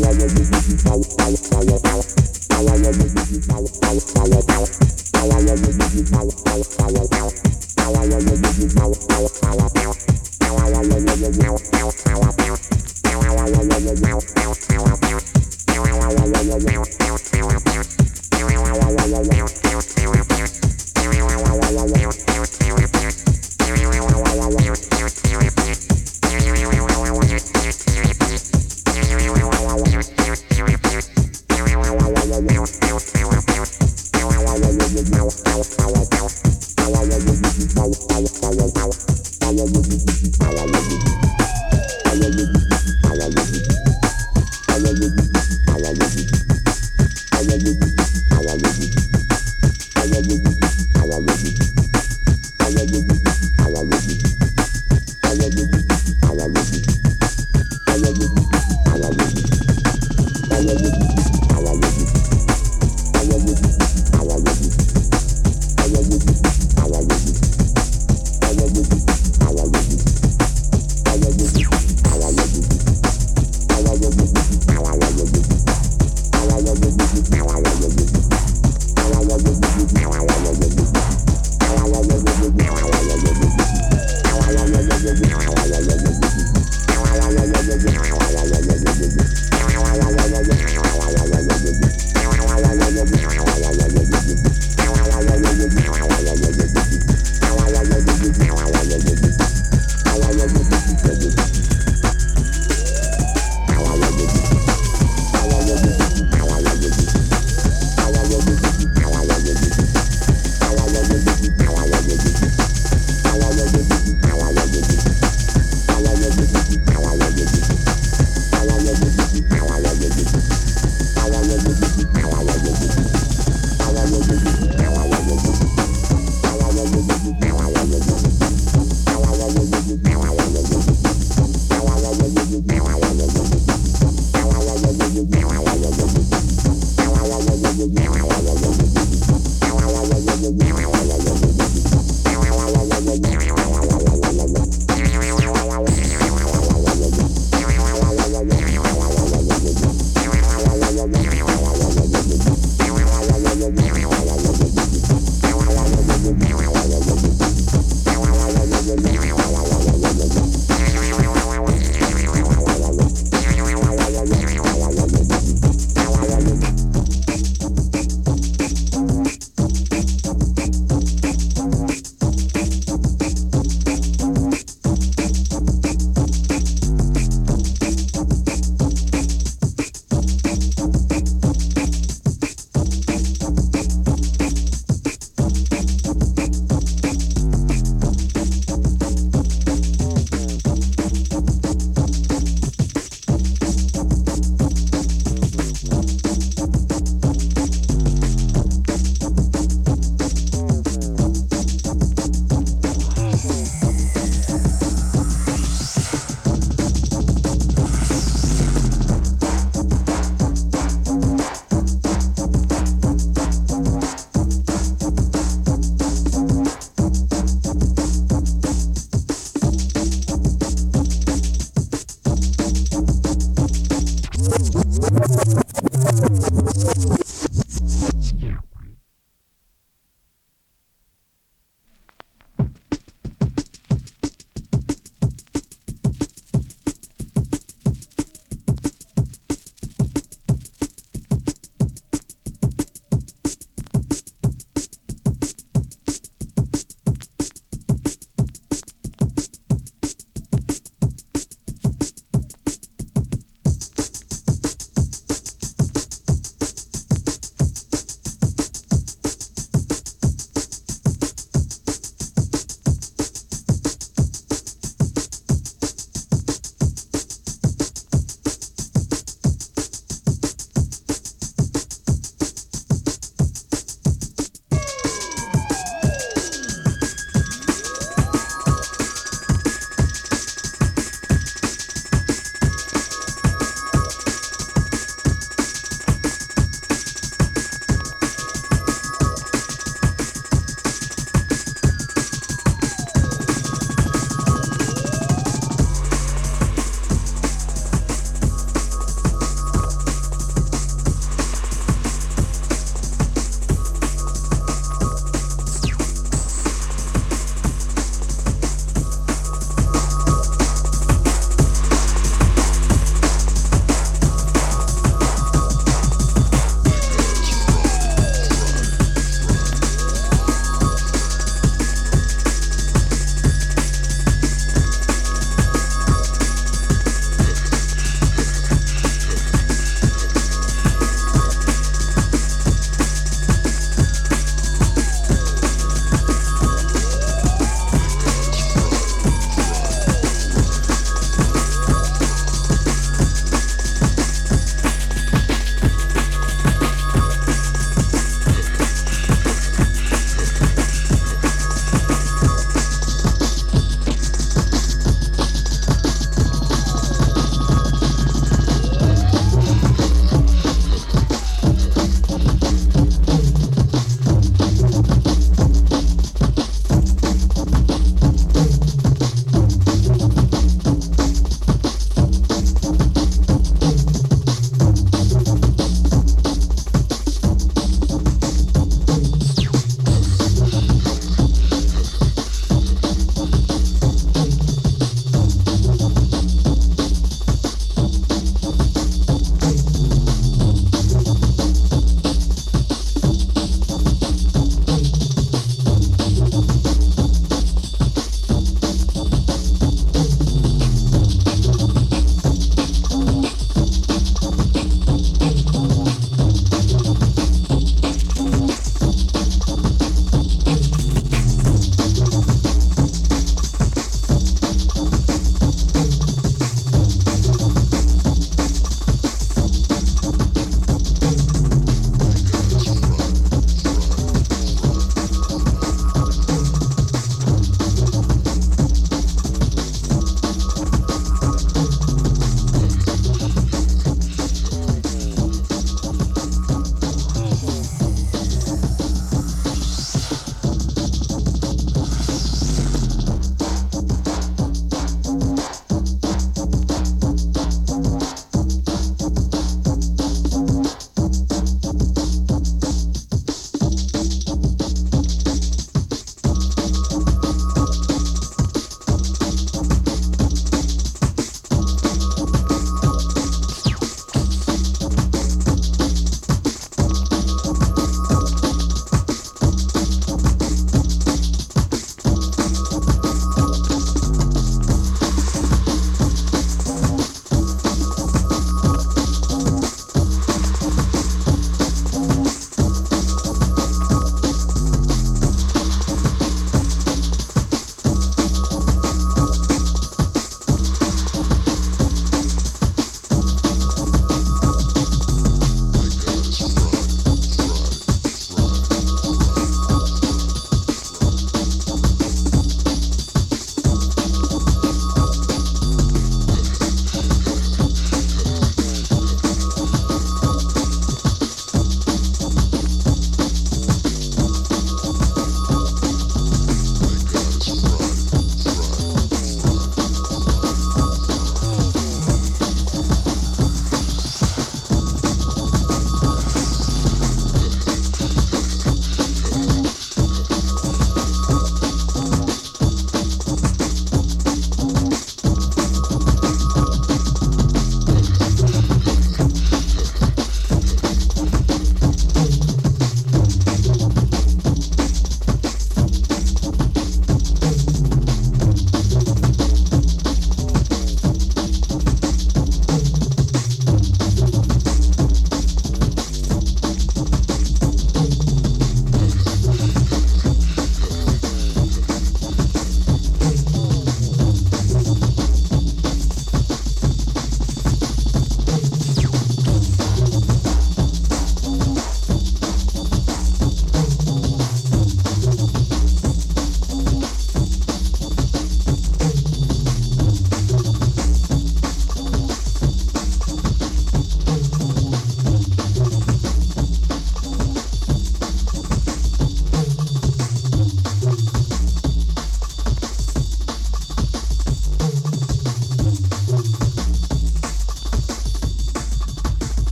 Now, now, now.